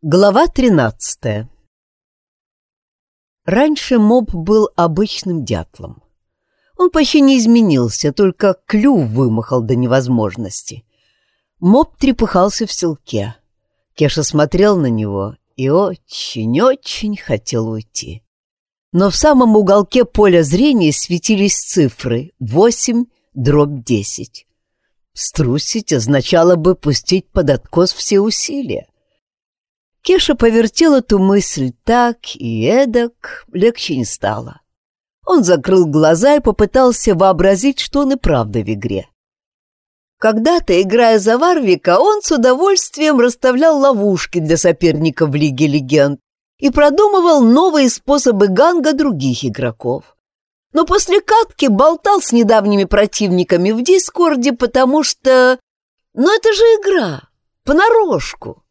Глава 13 Раньше моб был обычным дятлом. Он почти не изменился, только клюв вымахал до невозможности. Моб трепыхался в селке. Кеша смотрел на него и очень-очень хотел уйти. Но в самом уголке поля зрения светились цифры — восемь дробь десять. Струсить означало бы пустить под откос все усилия. Кеша повертел эту мысль так и эдак, легче не стало. Он закрыл глаза и попытался вообразить, что он и правда в игре. Когда-то, играя за Варвика, он с удовольствием расставлял ловушки для соперников в Лиге Легенд и продумывал новые способы ганга других игроков. Но после катки болтал с недавними противниками в Дискорде, потому что... Ну это же игра, понарошку.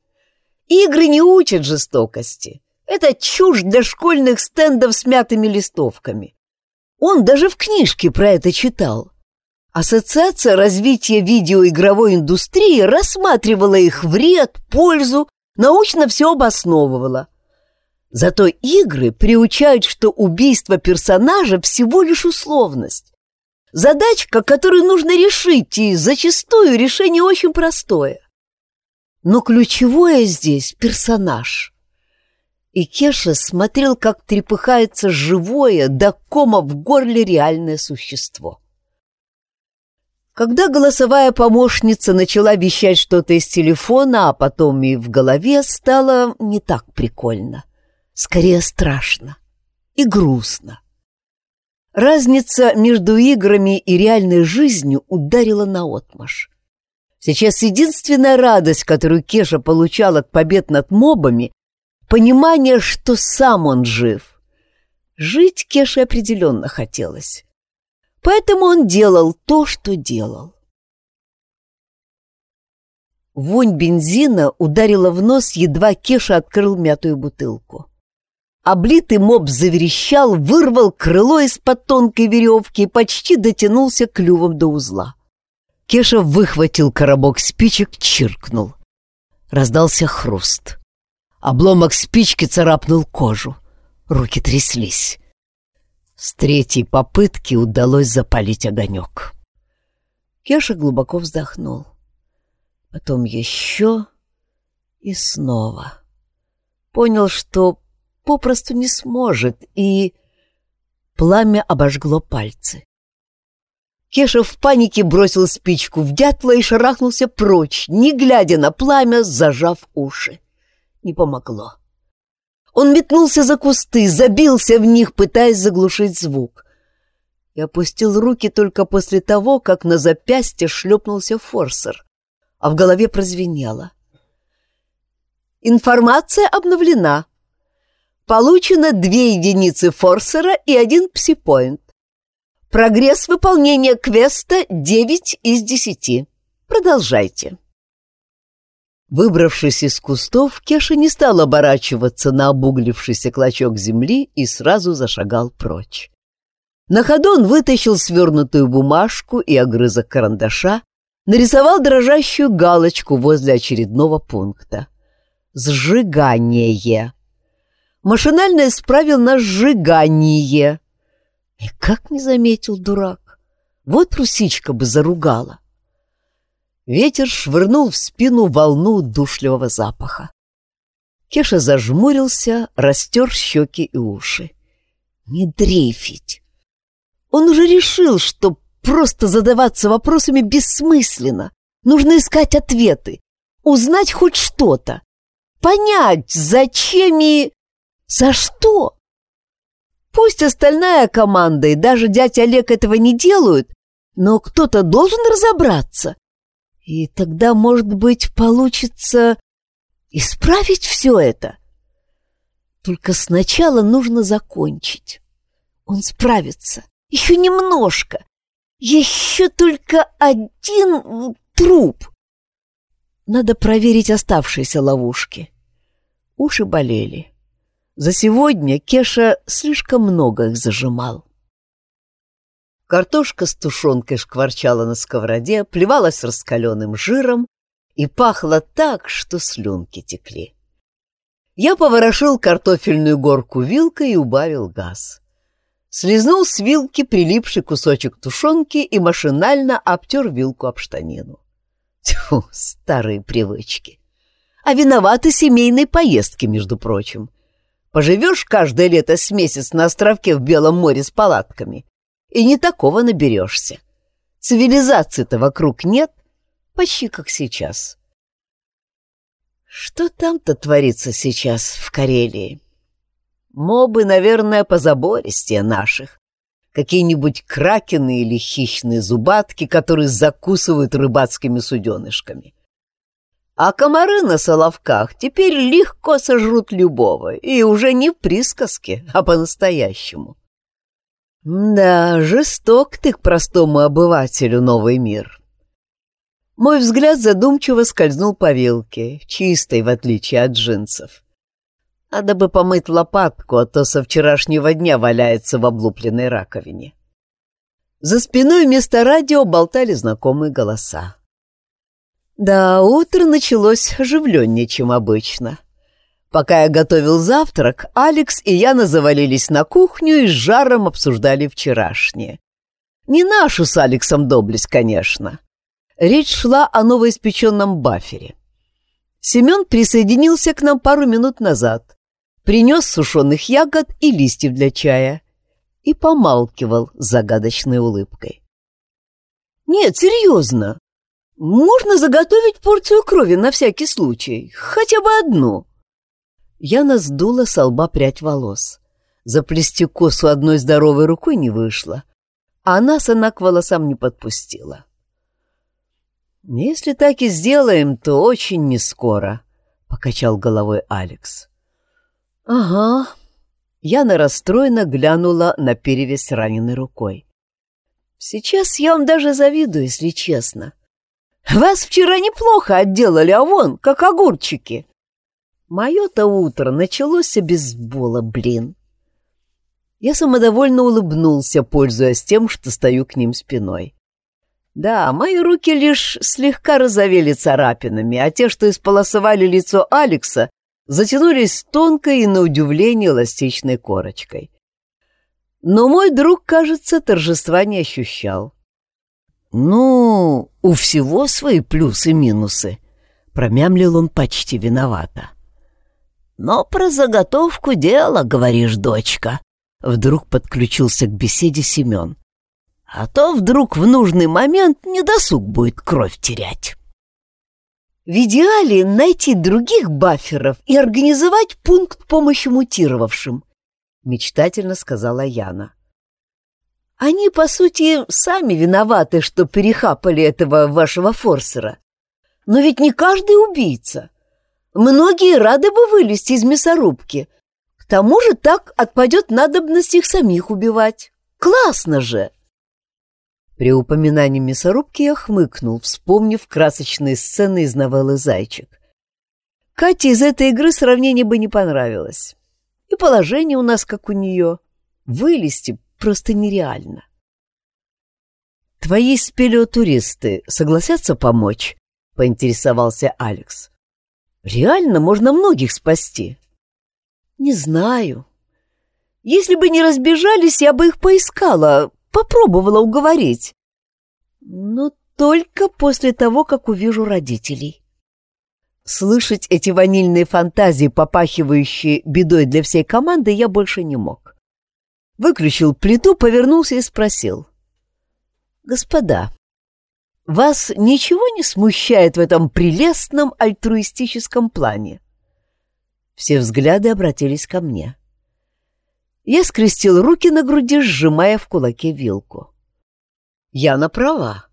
Игры не учат жестокости. Это чушь для школьных стендов с мятыми листовками. Он даже в книжке про это читал. Ассоциация развития видеоигровой индустрии рассматривала их вред, пользу, научно все обосновывала. Зато игры приучают, что убийство персонажа всего лишь условность. Задачка, которую нужно решить, и зачастую решение очень простое. Но ключевое здесь — персонаж. И Кеша смотрел, как трепыхается живое, до кома в горле реальное существо. Когда голосовая помощница начала вещать что-то из телефона, а потом и в голове, стало не так прикольно. Скорее страшно и грустно. Разница между играми и реальной жизнью ударила наотмашь. Сейчас единственная радость, которую Кеша получал от побед над мобами, понимание, что сам он жив. Жить Кеше определенно хотелось. Поэтому он делал то, что делал. Вонь бензина ударила в нос, едва Кеша открыл мятую бутылку. Облитый моб заверещал, вырвал крыло из-под тонкой веревки и почти дотянулся клювом до узла. Кеша выхватил коробок спичек, чиркнул. Раздался хруст. Обломок спички царапнул кожу. Руки тряслись. С третьей попытки удалось запалить огонек. Кеша глубоко вздохнул. Потом еще и снова. Понял, что попросту не сможет, и пламя обожгло пальцы. Кеша в панике бросил спичку в дятла и шарахнулся прочь, не глядя на пламя, зажав уши. Не помогло. Он метнулся за кусты, забился в них, пытаясь заглушить звук. И опустил руки только после того, как на запястье шлепнулся форсер, а в голове прозвенело. Информация обновлена. Получено две единицы форсера и один псипоинт. Прогресс выполнения квеста 9 из 10. Продолжайте. Выбравшись из кустов, Кеша не стал оборачиваться на обуглившийся клочок земли и сразу зашагал прочь. На ходу он вытащил свернутую бумажку и огрызок карандаша, нарисовал дрожащую галочку возле очередного пункта. «Сжигание». Машинально исправил на «сжигание», и как не заметил дурак? Вот русичка бы заругала. Ветер швырнул в спину волну душливого запаха. Кеша зажмурился, растер щеки и уши. Не дрейфить. Он уже решил, что просто задаваться вопросами бессмысленно. Нужно искать ответы, узнать хоть что-то, понять, зачем и за что. Пусть остальная команда и даже дядя Олег этого не делают, но кто-то должен разобраться. И тогда, может быть, получится исправить все это. Только сначала нужно закончить. Он справится. Еще немножко. Еще только один труп. Надо проверить оставшиеся ловушки. Уши болели. За сегодня Кеша слишком много их зажимал. Картошка с тушенкой шкварчала на сковороде, плевалась раскаленным жиром и пахла так, что слюнки текли. Я поворошил картофельную горку вилкой и убавил газ. Слизнул с вилки прилипший кусочек тушенки и машинально обтер вилку об штанину. Тьфу, старые привычки. А виноваты семейные поездки, между прочим. Поживешь каждое лето с месяц на островке в Белом море с палатками, и не такого наберешься. Цивилизации-то вокруг нет, почти как сейчас. Что там-то творится сейчас в Карелии? Мобы, наверное, позабористее наших. Какие-нибудь кракены или хищные зубатки, которые закусывают рыбацкими суденышками. А комары на соловках теперь легко сожрут любого, и уже не в присказке, а по-настоящему. Да, жесток ты к простому обывателю новый мир. Мой взгляд задумчиво скользнул по вилке, чистой, в отличие от джинсов. Надо бы помыть лопатку, а то со вчерашнего дня валяется в облупленной раковине. За спиной вместо радио болтали знакомые голоса. Да, утро началось оживленнее, чем обычно. Пока я готовил завтрак, Алекс и Яна завалились на кухню и с жаром обсуждали вчерашнее. Не нашу с Алексом доблесть, конечно. Речь шла о новоиспеченном бафере. Семен присоединился к нам пару минут назад принес сушеных ягод и листьев для чая и помалкивал загадочной улыбкой. «Нет, серьезно. Можно заготовить порцию крови на всякий случай, хотя бы одну». Яна сдула с лба прядь волос. Заплести косу одной здоровой рукой не вышло, а нас она к волосам не подпустила. «Если так и сделаем, то очень нескоро», — покачал головой Алекс. «Ага». Яна расстроенно глянула на перевязь раненой рукой. «Сейчас я вам даже завидую, если честно. Вас вчера неплохо отделали, а вон, как огурчики. Мое-то утро началось без бола, блин». Я самодовольно улыбнулся, пользуясь тем, что стою к ним спиной. Да, мои руки лишь слегка разовели царапинами, а те, что исполосовали лицо Алекса, затянулись тонкой и, на удивление, эластичной корочкой. Но мой друг, кажется, торжества не ощущал. «Ну, у всего свои плюсы-минусы», — промямлил он почти виновато. «Но про заготовку дела, говоришь, дочка», — вдруг подключился к беседе Семен. «А то вдруг в нужный момент недосуг будет кровь терять». В идеале найти других бафферов и организовать пункт помощи мутировавшим, мечтательно сказала Яна. Они, по сути, сами виноваты, что перехапали этого вашего форсера. Но ведь не каждый убийца. Многие рады бы вылезти из мясорубки. К тому же так отпадет надобность их самих убивать. Классно же! При упоминании мясорубки я хмыкнул, вспомнив красочные сцены из новеллы «Зайчик». Кате из этой игры сравнение бы не понравилось. И положение у нас, как у нее. Вылезти просто нереально. «Твои спелеотуристы согласятся помочь?» — поинтересовался Алекс. «Реально можно многих спасти». «Не знаю. Если бы не разбежались, я бы их поискала, попробовала уговорить. Но только после того, как увижу родителей. Слышать эти ванильные фантазии, попахивающие бедой для всей команды, я больше не мог. Выключил плиту, повернулся и спросил. «Господа, вас ничего не смущает в этом прелестном альтруистическом плане?» Все взгляды обратились ко мне. Я скрестил руки на груди, сжимая в кулаке вилку. Яна права.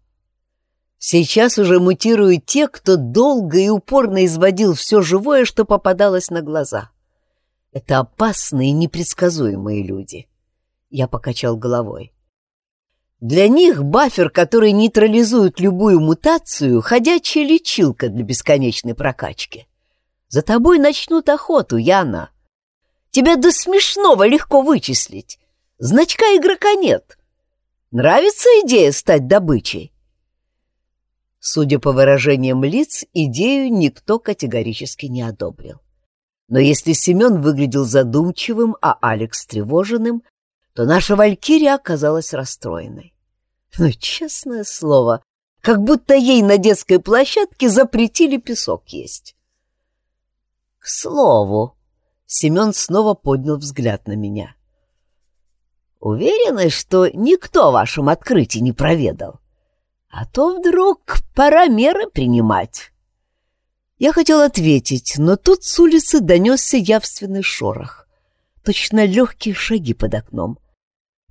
Сейчас уже мутируют те, кто долго и упорно изводил все живое, что попадалось на глаза. Это опасные и непредсказуемые люди. Я покачал головой. Для них бафер, который нейтрализует любую мутацию, ходячая лечилка для бесконечной прокачки. За тобой начнут охоту, Яна. Тебя до смешного легко вычислить. Значка игрока нет. Нравится идея стать добычей? Судя по выражениям лиц, идею никто категорически не одобрил. Но если Семен выглядел задумчивым, а Алекс тревоженным, то наша Валькирия оказалась расстроенной. Ну, честное слово, как будто ей на детской площадке запретили песок есть. К слову, Семен снова поднял взгляд на меня. Уверены, что никто о вашем открытии не проведал? А то вдруг пора меры принимать. Я хотел ответить, но тут с улицы донесся явственный шорох. Точно легкие шаги под окном.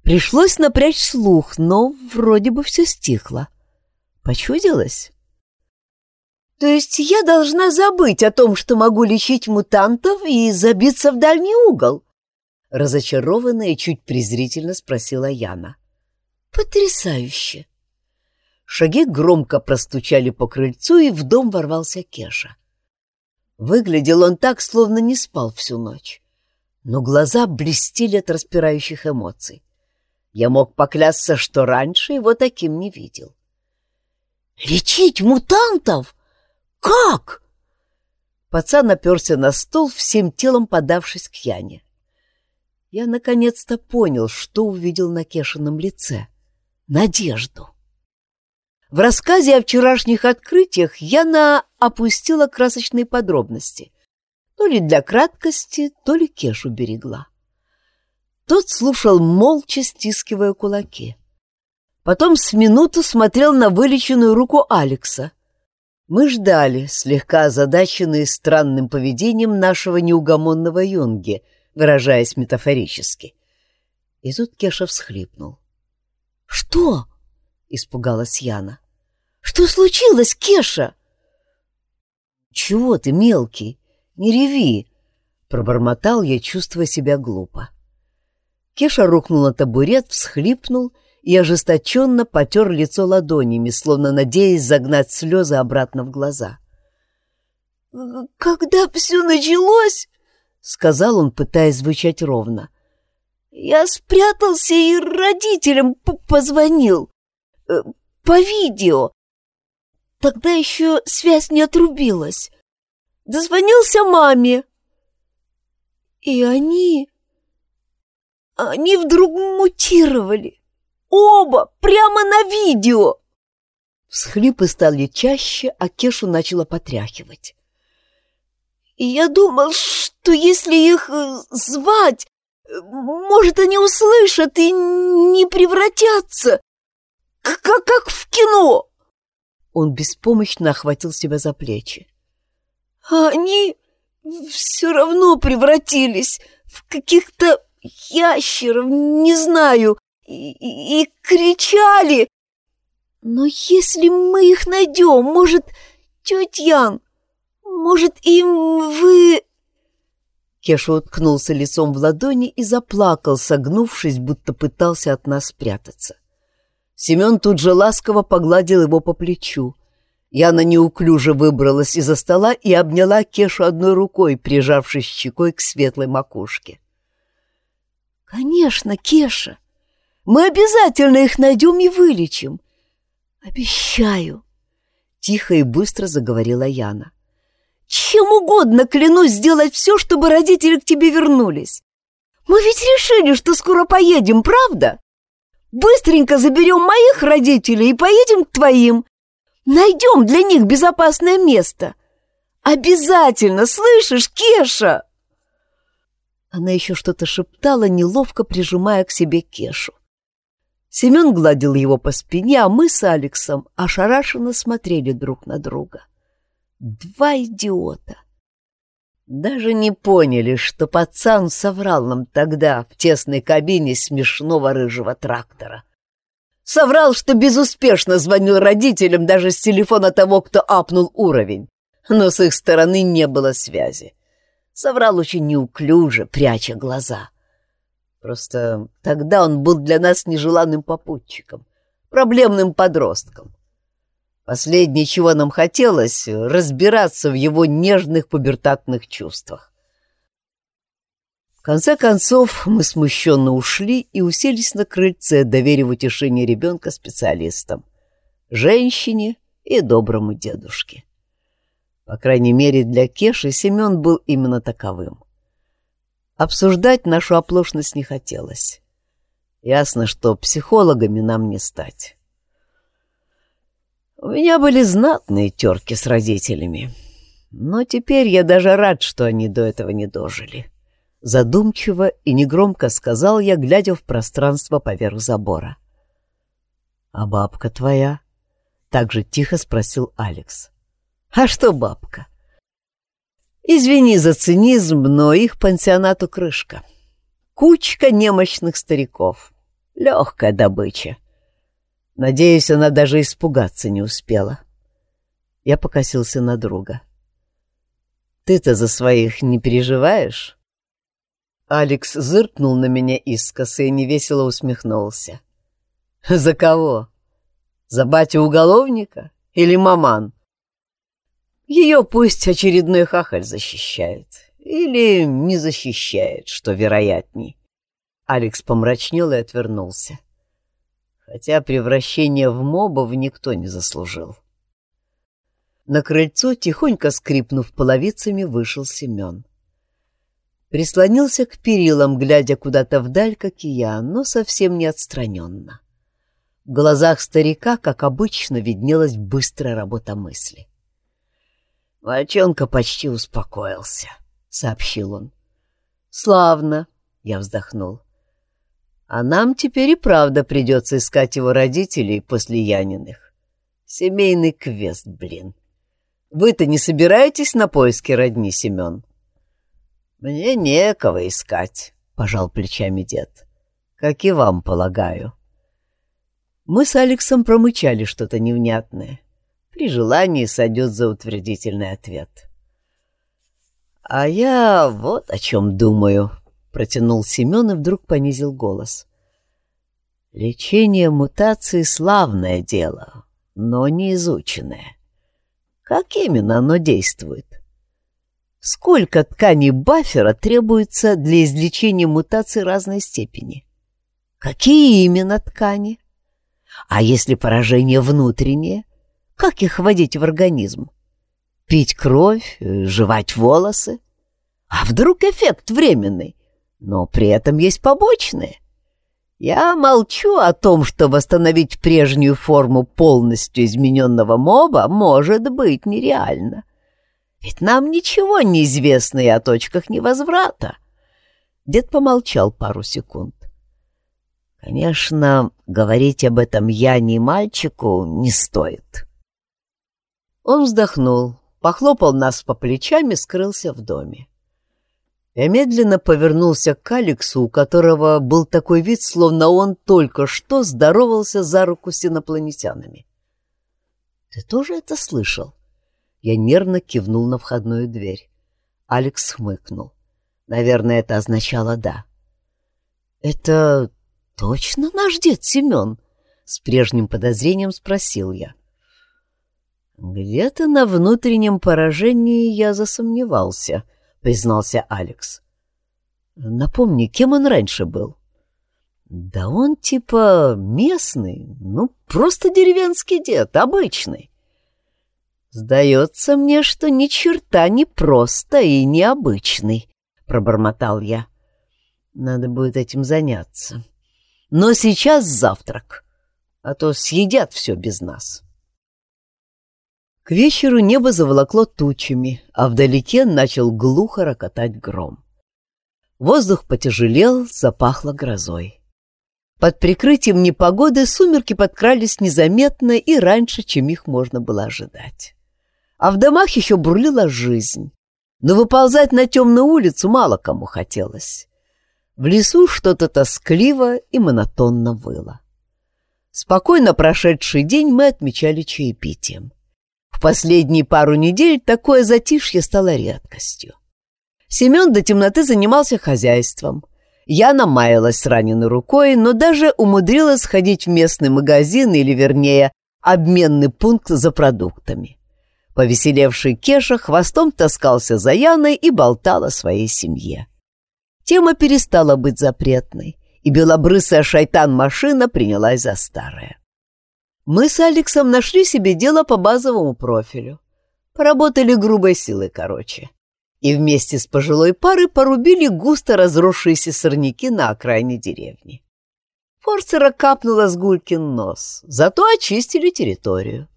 Пришлось напрячь слух, но вроде бы все стихло. Почудилось? То есть я должна забыть о том, что могу лечить мутантов и забиться в дальний угол? Разочарованная и чуть презрительно спросила Яна. Потрясающе! Шаги громко простучали по крыльцу, и в дом ворвался Кеша. Выглядел он так, словно не спал всю ночь. Но глаза блестели от распирающих эмоций. Я мог поклясться, что раньше его таким не видел. «Лечить мутантов? Как?» Пацан оперся на стул, всем телом подавшись к Яне. Я наконец-то понял, что увидел на Кешином лице. Надежду. В рассказе о вчерашних открытиях Яна опустила красочные подробности. То ли для краткости, то ли Кешу берегла. Тот слушал молча, стискивая кулаки. Потом с минуту смотрел на вылеченную руку Алекса. Мы ждали, слегка озадаченные странным поведением нашего неугомонного юнги, выражаясь метафорически. И тут Кеша всхлипнул. «Что?» — испугалась Яна. «Что случилось, Кеша?» «Чего ты, мелкий? Не реви!» — пробормотал я, чувствуя себя глупо. Кеша рухнул на табурет, всхлипнул и ожесточенно потер лицо ладонями, словно надеясь загнать слезы обратно в глаза. «Когда все началось, — сказал он, пытаясь звучать ровно, — я спрятался и родителям позвонил. Э, по видео. Тогда еще связь не отрубилась. Дозвонился маме. И они... Они вдруг мутировали. Оба! Прямо на видео!» Всхлипы стали чаще, а Кешу начала потряхивать. Я думал, что если их э, звать, может, они услышат и не превратятся, как, как в кино. Он беспомощно охватил себя за плечи. А они все равно превратились в каких-то ящеров, не знаю, и, и, кричали. Но если мы их найдем, может, тетя Ян, может, им вы...» Кеша уткнулся лицом в ладони и заплакал, согнувшись, будто пытался от нас спрятаться. Семен тут же ласково погладил его по плечу. Яна неуклюже выбралась из-за стола и обняла Кешу одной рукой, прижавшись щекой к светлой макушке. «Конечно, Кеша! Мы обязательно их найдем и вылечим. Обещаю. Тихо и быстро заговорила Яна. Чем угодно клянусь сделать все, чтобы родители к тебе вернулись. Мы ведь решили, что скоро поедем, правда? Быстренько заберем моих родителей и поедем к твоим. Найдем для них безопасное место. Обязательно, слышишь, Кеша?» Она еще что-то шептала, неловко прижимая к себе Кешу. Семен гладил его по спине, а мы с Алексом ошарашенно смотрели друг на друга. Два идиота. Даже не поняли, что пацан соврал нам тогда в тесной кабине смешного рыжего трактора. Соврал, что безуспешно звонил родителям даже с телефона того, кто апнул уровень. Но с их стороны не было связи. Соврал очень неуклюже, пряча глаза. Просто тогда он был для нас нежеланным попутчиком, проблемным подростком. Последнее, чего нам хотелось, разбираться в его нежных пубертатных чувствах. В конце концов, мы смущенно ушли и уселись на крыльце, доверив утешение ребенка специалистам, женщине и доброму дедушке. По крайней мере, для Кеши Семен был именно таковым. Обсуждать нашу оплошность не хотелось. Ясно, что психологами нам не стать. У меня были знатные терки с родителями, но теперь я даже рад, что они до этого не дожили. Задумчиво и негромко сказал я, глядя в пространство поверх забора. «А бабка твоя?» — так же тихо спросил Алекс. «А что бабка?» «Извини за цинизм, но их пансионату крышка. Кучка немощных стариков. Легкая добыча. Надеюсь, она даже испугаться не успела». Я покосился на друга. «Ты-то за своих не переживаешь?» Алекс зыркнул на меня искоса и невесело усмехнулся. «За кого? За батю-уголовника или маман?» Ее пусть очередной хахаль защищает. Или не защищает, что вероятней. Алекс помрачнел и отвернулся. Хотя превращение в мобов никто не заслужил. На крыльцо, тихонько скрипнув половицами, вышел Семен. Прислонился к перилам, глядя куда-то вдаль, как и я, но совсем не отстраненно. В глазах старика, как обычно, виднелась быстрая работа мысли. «Волчонка почти успокоился», — сообщил он. «Славно», — я вздохнул. «А нам теперь и правда придется искать его родителей после Яниных. Семейный квест, блин. Вы-то не собираетесь на поиски родни, Семен?» «Мне некого искать», — пожал плечами дед. «Как и вам, полагаю». Мы с Алексом промычали что-то невнятное. При желании сойдет за утвердительный ответ. «А я вот о чем думаю», — протянул Семен и вдруг понизил голос. «Лечение мутации — славное дело, но не изученное. Как именно оно действует?» Сколько тканей баффера требуется для излечения мутаций разной степени? Какие именно ткани? А если поражение внутреннее, как их вводить в организм? Пить кровь, жевать волосы? А вдруг эффект временный, но при этом есть побочные? Я молчу о том, что восстановить прежнюю форму полностью измененного моба может быть нереально. — ведь нам ничего не известно и о точках невозврата. Дед помолчал пару секунд. Конечно, говорить об этом я ни мальчику не стоит. Он вздохнул, похлопал нас по плечам и скрылся в доме. Я медленно повернулся к Алексу, у которого был такой вид, словно он только что здоровался за руку с инопланетянами. «Ты тоже это слышал?» Я нервно кивнул на входную дверь. Алекс хмыкнул. Наверное, это означало «да». «Это точно наш дед Семен?» С прежним подозрением спросил я. «Где-то на внутреннем поражении я засомневался», — признался Алекс. «Напомни, кем он раньше был?» «Да он типа местный, ну, просто деревенский дед, обычный. «Сдается мне, что ни черта не просто и необычный», — пробормотал я. «Надо будет этим заняться. Но сейчас завтрак, а то съедят все без нас». К вечеру небо заволокло тучами, а вдалеке начал глухо рокотать гром. Воздух потяжелел, запахло грозой. Под прикрытием непогоды сумерки подкрались незаметно и раньше, чем их можно было ожидать а в домах еще бурлила жизнь. Но выползать на темную улицу мало кому хотелось. В лесу что-то тоскливо и монотонно выло. Спокойно прошедший день мы отмечали чаепитием. В последние пару недель такое затишье стало редкостью. Семен до темноты занимался хозяйством. Я намаялась с раненой рукой, но даже умудрилась сходить в местный магазин или, вернее, обменный пункт за продуктами. Повеселевший Кеша хвостом таскался за Яной и болтал о своей семье. Тема перестала быть запретной, и белобрысая шайтан-машина принялась за старое. Мы с Алексом нашли себе дело по базовому профилю. Поработали грубой силой, короче. И вместе с пожилой парой порубили густо разросшиеся сорняки на окраине деревни. Форцера капнула с Гулькин нос, зато очистили территорию.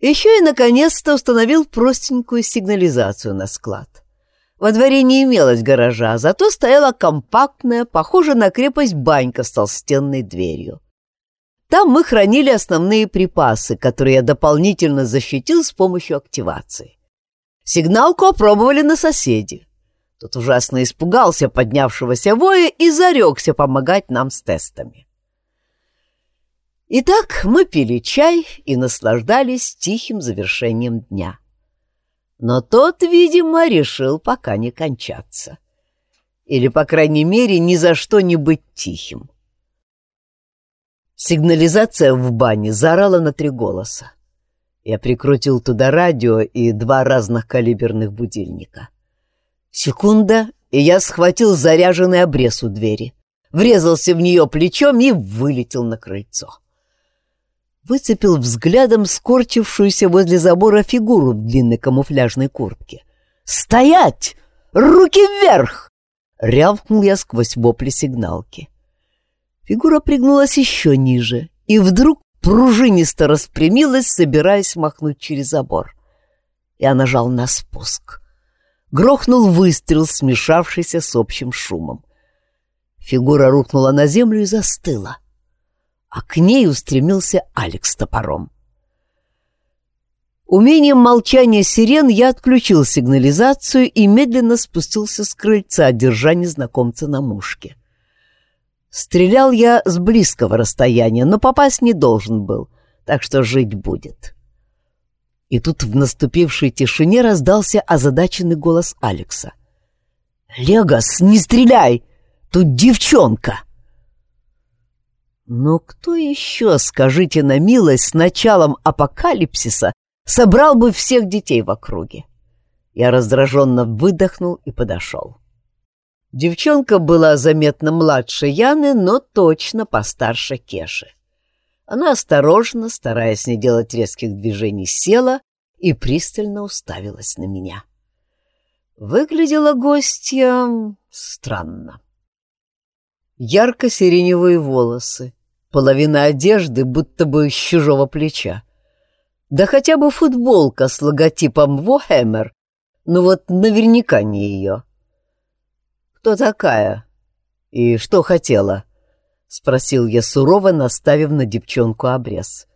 Еще и, наконец-то, установил простенькую сигнализацию на склад. Во дворе не имелось гаража, зато стояла компактная, похожая на крепость банька с толстенной дверью. Там мы хранили основные припасы, которые я дополнительно защитил с помощью активации. Сигналку опробовали на соседи. Тот ужасно испугался поднявшегося воя и зарекся помогать нам с тестами. Итак, мы пили чай и наслаждались тихим завершением дня. Но тот, видимо, решил пока не кончаться. Или, по крайней мере, ни за что не быть тихим. Сигнализация в бане заорала на три голоса. Я прикрутил туда радио и два разных калиберных будильника. Секунда, и я схватил заряженный обрез у двери, врезался в нее плечом и вылетел на крыльцо. Выцепил взглядом скорчившуюся возле забора фигуру в длинной камуфляжной куртке. «Стоять! Руки вверх!» — рявкнул я сквозь вопли сигналки. Фигура пригнулась еще ниже и вдруг пружинисто распрямилась, собираясь махнуть через забор. Я нажал на спуск. Грохнул выстрел, смешавшийся с общим шумом. Фигура рухнула на землю и застыла, а к ней устремился Алекс топором. Умением молчания сирен я отключил сигнализацию и медленно спустился с крыльца, держа незнакомца на мушке. — Стрелял я с близкого расстояния, но попасть не должен был, так что жить будет. И тут в наступившей тишине раздался озадаченный голос Алекса. «Легос, не стреляй! Тут девчонка!» Но кто еще, скажите на милость, с началом апокалипсиса собрал бы всех детей в округе? Я раздраженно выдохнул и подошел. Девчонка была заметно младше Яны, но точно постарше Кеши. Она осторожно, стараясь не делать резких движений, села и пристально уставилась на меня. Выглядела гостья странно. Ярко-сиреневые волосы, половина одежды будто бы с чужого плеча. Да хотя бы футболка с логотипом «Вохэмер», но вот наверняка не ее. — кто такая и что хотела?» — спросил я сурово, наставив на девчонку обрез.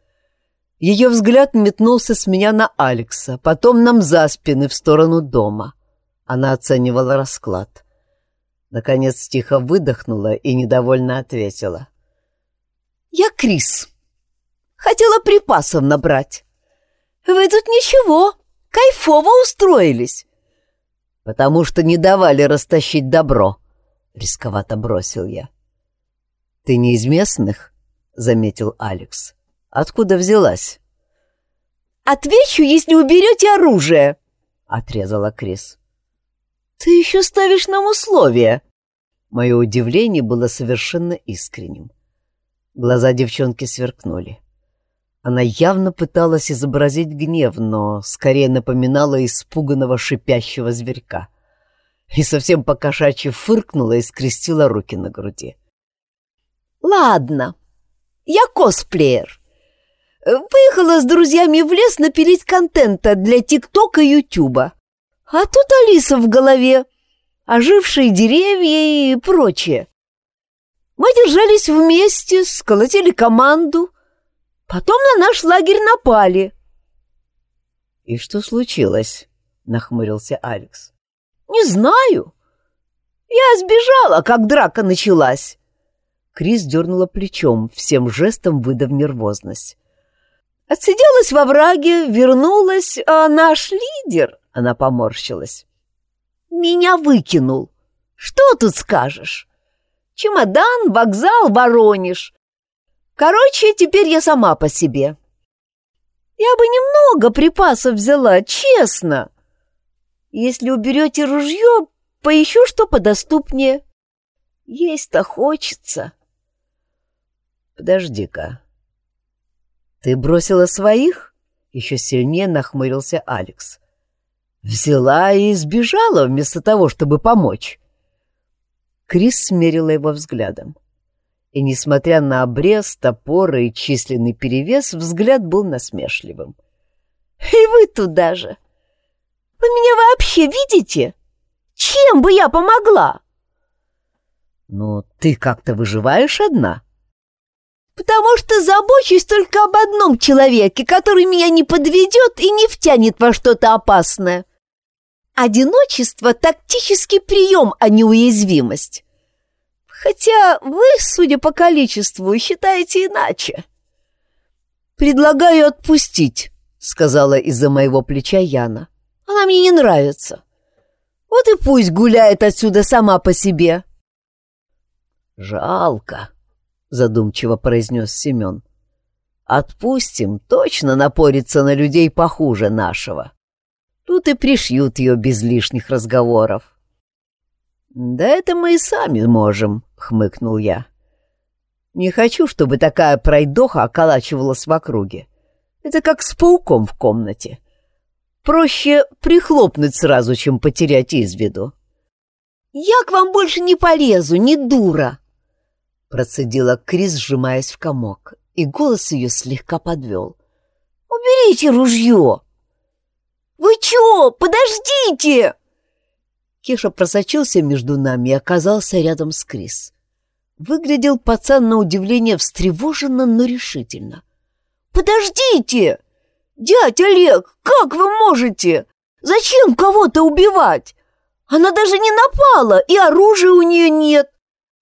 Ее взгляд метнулся с меня на Алекса, потом нам за спины в сторону дома. Она оценивала расклад. Наконец тихо выдохнула и недовольно ответила. «Я Крис. Хотела припасов набрать. Вы тут ничего, кайфово устроились потому что не давали растащить добро», — рисковато бросил я. «Ты не из местных?» — заметил Алекс. «Откуда взялась?» «Отвечу, если уберете оружие», — отрезала Крис. «Ты еще ставишь нам условия». Мое удивление было совершенно искренним. Глаза девчонки сверкнули. Она явно пыталась изобразить гнев, но скорее напоминала испуганного шипящего зверька. И совсем покошачьи фыркнула и скрестила руки на груди. «Ладно, я косплеер. Выехала с друзьями в лес напилить контента для ТикТока и Ютуба. А тут Алиса в голове, ожившие деревья и прочее. Мы держались вместе, сколотили команду — Потом на наш лагерь напали. «И что случилось?» — нахмурился Алекс. «Не знаю. Я сбежала, как драка началась». Крис дернула плечом, всем жестом выдав нервозность. Отсиделась во враге, вернулась, а наш лидер, она поморщилась, меня выкинул. Что тут скажешь? Чемодан, вокзал, Воронеж. Короче, теперь я сама по себе. Я бы немного припасов взяла, честно. Если уберете ружье, поищу что подоступнее. Есть-то хочется. Подожди-ка. Ты бросила своих? Еще сильнее нахмурился Алекс. Взяла и сбежала вместо того, чтобы помочь. Крис смерила его взглядом. И, несмотря на обрез, топоры и численный перевес, взгляд был насмешливым. «И вы туда же! Вы меня вообще видите? Чем бы я помогла?» «Ну, ты как-то выживаешь одна?» «Потому что забочусь только об одном человеке, который меня не подведет и не втянет во что-то опасное. Одиночество — тактический прием, а не уязвимость. Хотя вы, судя по количеству, считаете иначе». «Предлагаю отпустить», — сказала из-за моего плеча Яна. «Она мне не нравится. Вот и пусть гуляет отсюда сама по себе». «Жалко», — задумчиво произнес Семен. «Отпустим, точно напорится на людей похуже нашего. Тут и пришьют ее без лишних разговоров». «Да это мы и сами можем», — хмыкнул я. «Не хочу, чтобы такая пройдоха околачивалась в округе. Это как с пауком в комнате. Проще прихлопнуть сразу, чем потерять из виду». «Я к вам больше не полезу, не дура!» Процедила Крис, сжимаясь в комок, и голос ее слегка подвел. «Уберите ружье!» «Вы чё? Подождите!» Кеша просочился между нами и оказался рядом с Крис. Выглядел пацан на удивление встревоженно, но решительно. «Подождите! Дядь Олег, как вы можете? Зачем кого-то убивать? Она даже не напала, и оружия у нее нет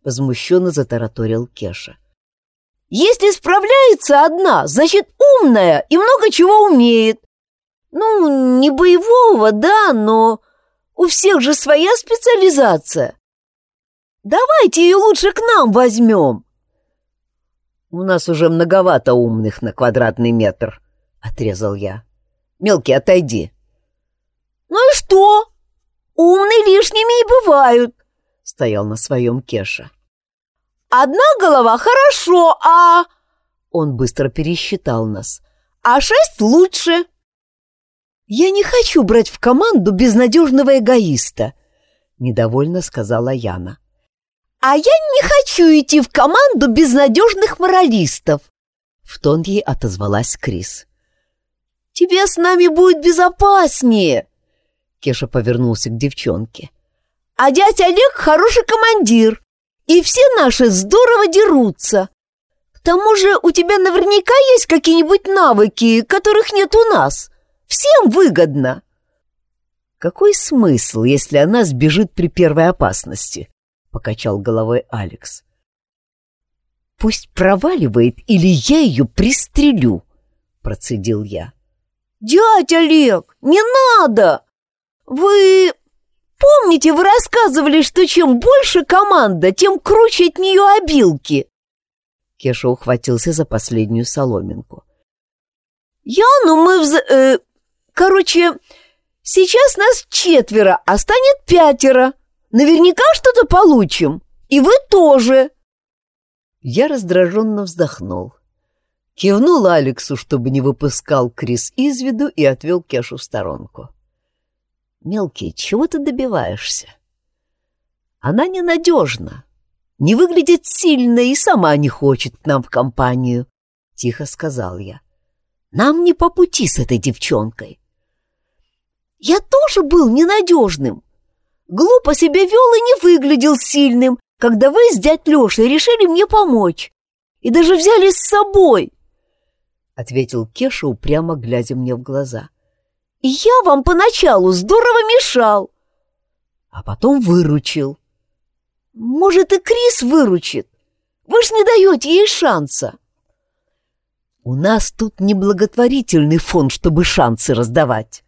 возмущенно затараторил Кеша. «Если справляется одна, значит умная и много чего умеет. Ну, не боевого, да, но у всех же своя специализация. Давайте ее лучше к нам возьмем». «У нас уже многовато умных на квадратный метр», — отрезал я. «Мелкий, отойди». «Ну и что? Умные лишними и бывают», — стоял на своем Кеша. Одна голова хорошо, а...» Он быстро пересчитал нас. «А шесть лучше». «Я не хочу брать в команду безнадежного эгоиста», — недовольно сказала Яна. «А я не хочу идти в команду безнадежных моралистов», — в тон ей отозвалась Крис. «Тебе с нами будет безопаснее», — Кеша повернулся к девчонке. «А дядя Олег хороший командир. И все наши здорово дерутся. К тому же у тебя наверняка есть какие-нибудь навыки, которых нет у нас. Всем выгодно. Какой смысл, если она сбежит при первой опасности? Покачал головой Алекс. Пусть проваливает, или я ее пристрелю, процедил я. Дядя Олег, не надо! Вы Помните, вы рассказывали, что чем больше команда, тем круче от нее обилки?» Кеша ухватился за последнюю соломинку. «Яну мы вз... Э, короче, сейчас нас четверо, а станет пятеро. Наверняка что-то получим. И вы тоже!» Я раздраженно вздохнул. Кивнул Алексу, чтобы не выпускал Крис из виду, и отвел Кешу в сторонку. Мелкий, чего ты добиваешься? Она ненадежна, не выглядит сильно и сама не хочет к нам в компанию, — тихо сказал я. Нам не по пути с этой девчонкой. Я тоже был ненадежным. Глупо себя вел и не выглядел сильным, когда вы с дядь Лешей решили мне помочь. И даже взяли с собой, — ответил Кеша, упрямо глядя мне в глаза. — я вам поначалу здорово мешал. А потом выручил. Может, и Крис выручит. Вы ж не даете ей шанса. У нас тут неблаготворительный фонд, чтобы шансы раздавать.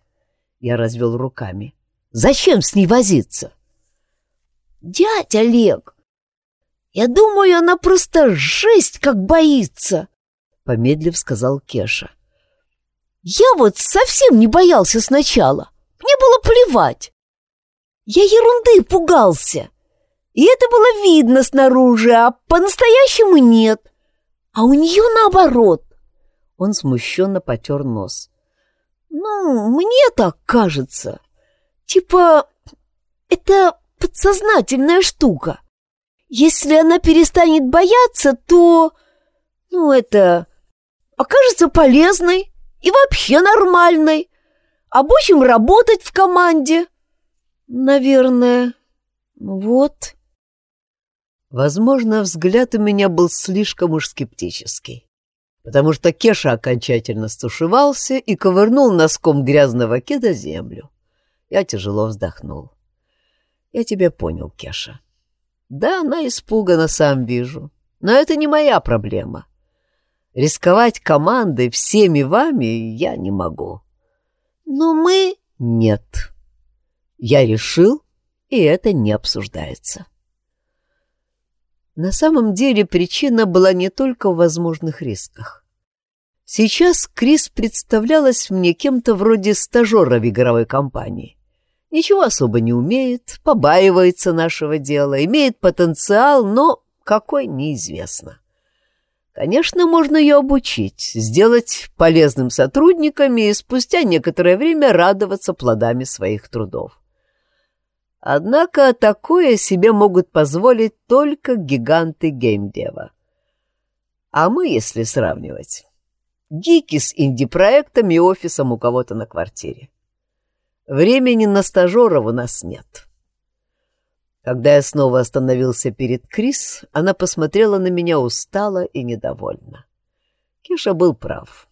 Я развел руками. Зачем с ней возиться? Дядя Олег, я думаю, она просто жесть как боится, помедлив сказал Кеша. Я вот совсем не боялся сначала. Мне было плевать. Я ерунды пугался. И это было видно снаружи, а по-настоящему нет. А у нее наоборот. Он смущенно потер нос. Ну, мне так кажется. Типа, это подсознательная штука. Если она перестанет бояться, то... Ну, это... окажется полезной и вообще нормальной. А будем работать в команде. Наверное. Вот. Возможно, взгляд у меня был слишком уж скептический, потому что Кеша окончательно стушевался и ковырнул носком грязного кеда землю. Я тяжело вздохнул. Я тебя понял, Кеша. Да, она испугана, сам вижу. Но это не моя проблема. Рисковать командой всеми вами я не могу. Но мы... Нет. Я решил, и это не обсуждается. На самом деле причина была не только в возможных рисках. Сейчас Крис представлялась мне кем-то вроде стажера в игровой компании. Ничего особо не умеет, побаивается нашего дела, имеет потенциал, но какой неизвестно. Конечно, можно ее обучить, сделать полезным сотрудником и спустя некоторое время радоваться плодами своих трудов. Однако такое себе могут позволить только гиганты геймдева. А мы, если сравнивать, гики с инди-проектом и офисом у кого-то на квартире. Времени на стажеров у нас нет. Когда я снова остановился перед Крис, она посмотрела на меня устало и недовольно. Киша был прав.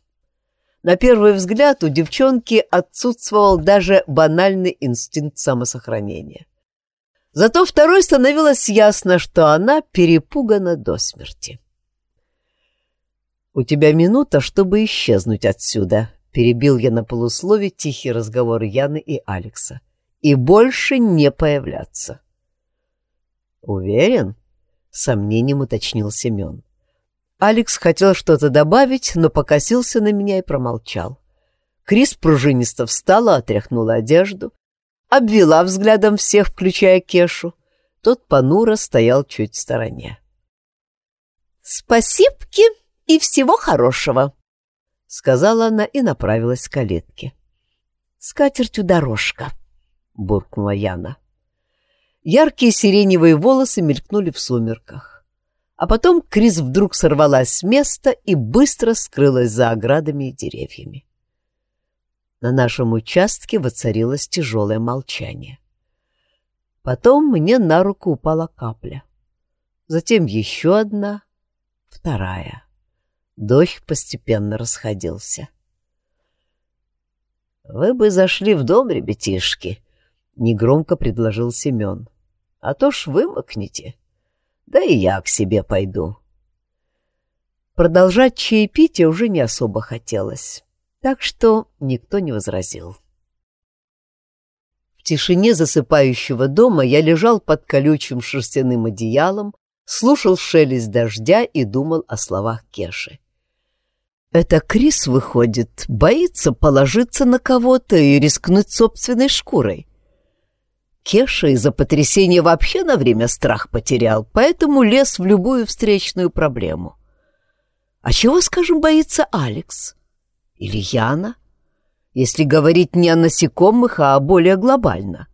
На первый взгляд у девчонки отсутствовал даже банальный инстинкт самосохранения. Зато второй становилось ясно, что она перепугана до смерти. «У тебя минута, чтобы исчезнуть отсюда», — перебил я на полуслове тихий разговор Яны и Алекса. «И больше не появляться». «Уверен?» — сомнением уточнил Семен. Алекс хотел что-то добавить, но покосился на меня и промолчал. Крис пружинисто встала, отряхнула одежду, обвела взглядом всех, включая Кешу. Тот понуро стоял чуть в стороне. «Спасибки и всего хорошего!» — сказала она и направилась к калитке. «С катертью дорожка!» — буркнула Яна. Яркие сиреневые волосы мелькнули в сумерках. А потом Крис вдруг сорвалась с места и быстро скрылась за оградами и деревьями. На нашем участке воцарилось тяжелое молчание. Потом мне на руку упала капля. Затем еще одна, вторая. Дождь постепенно расходился. «Вы бы зашли в дом, ребятишки», — негромко предложил Семен а то ж вымокнете. Да и я к себе пойду. Продолжать чаепитие уже не особо хотелось, так что никто не возразил. В тишине засыпающего дома я лежал под колючим шерстяным одеялом, слушал шелест дождя и думал о словах Кеши. Это Крис, выходит, боится положиться на кого-то и рискнуть собственной шкурой. Кеша из-за потрясения вообще на время страх потерял, поэтому лез в любую встречную проблему. А чего, скажем, боится Алекс? Или Яна? Если говорить не о насекомых, а более глобально.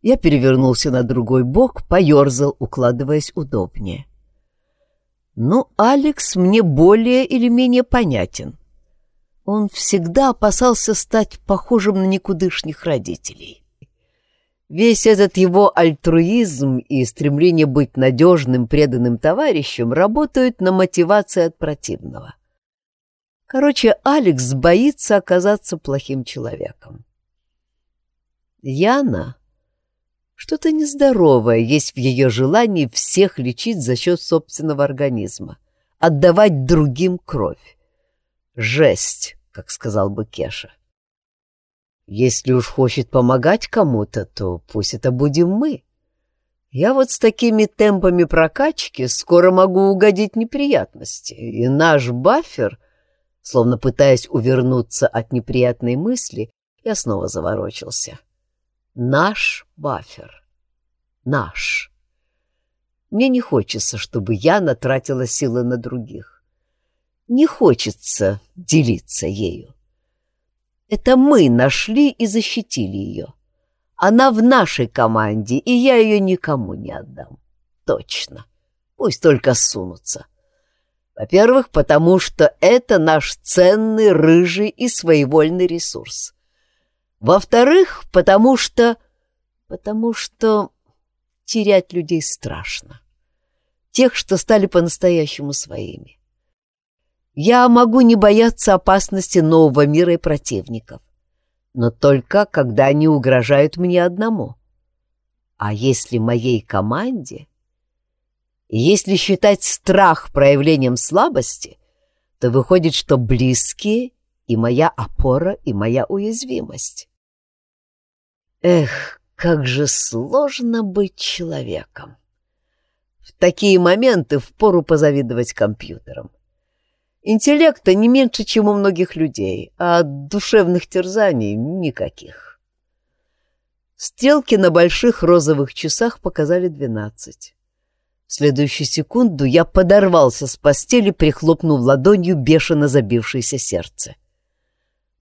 Я перевернулся на другой бок, поерзал, укладываясь удобнее. Ну, Алекс мне более или менее понятен. Он всегда опасался стать похожим на никудышних родителей. Весь этот его альтруизм и стремление быть надежным, преданным товарищем работают на мотивации от противного. Короче, Алекс боится оказаться плохим человеком. Яна... Что-то нездоровое есть в ее желании всех лечить за счет собственного организма, отдавать другим кровь. Жесть, как сказал бы Кеша. Если уж хочет помогать кому-то, то пусть это будем мы. Я вот с такими темпами прокачки скоро могу угодить неприятности, и наш бафер, словно пытаясь увернуться от неприятной мысли, я снова заворочился. Наш бафер. Наш. Мне не хочется, чтобы я натратила силы на других. Не хочется делиться ею. Это мы нашли и защитили ее. Она в нашей команде, и я ее никому не отдам. Точно. Пусть только сунутся. Во-первых, потому что это наш ценный, рыжий и своевольный ресурс. Во-вторых, потому что... Потому что терять людей страшно. Тех, что стали по-настоящему своими. Я могу не бояться опасности нового мира и противников, но только когда они угрожают мне одному. А если моей команде... Если считать страх проявлением слабости, то выходит, что близкие и моя опора, и моя уязвимость. Эх, как же сложно быть человеком. В такие моменты впору позавидовать компьютерам. Интеллекта не меньше, чем у многих людей, а душевных терзаний никаких. Стрелки на больших розовых часах показали двенадцать. В следующую секунду я подорвался с постели, прихлопнув ладонью бешено забившееся сердце.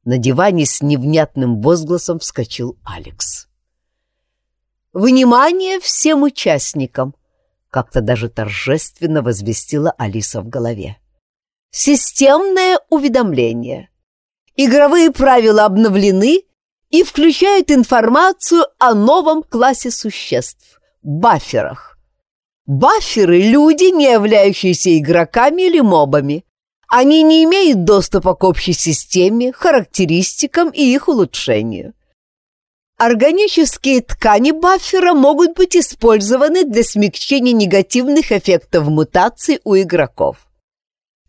На диване с невнятным возгласом вскочил Алекс. «Внимание всем участникам!» — как-то даже торжественно возвестила Алиса в голове. «Системное уведомление. Игровые правила обновлены и включают информацию о новом классе существ — бафферах. Бафферы — люди, не являющиеся игроками или мобами. Они не имеют доступа к общей системе, характеристикам и их улучшению. Органические ткани баффера могут быть использованы для смягчения негативных эффектов мутаций у игроков.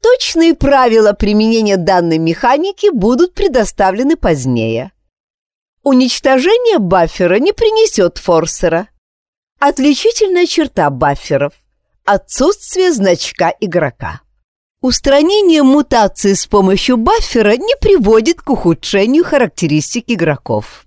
Точные правила применения данной механики будут предоставлены позднее. Уничтожение баффера не принесет форсера. Отличительная черта бафферов – отсутствие значка игрока. Устранение мутации с помощью баффера не приводит к ухудшению характеристик игроков.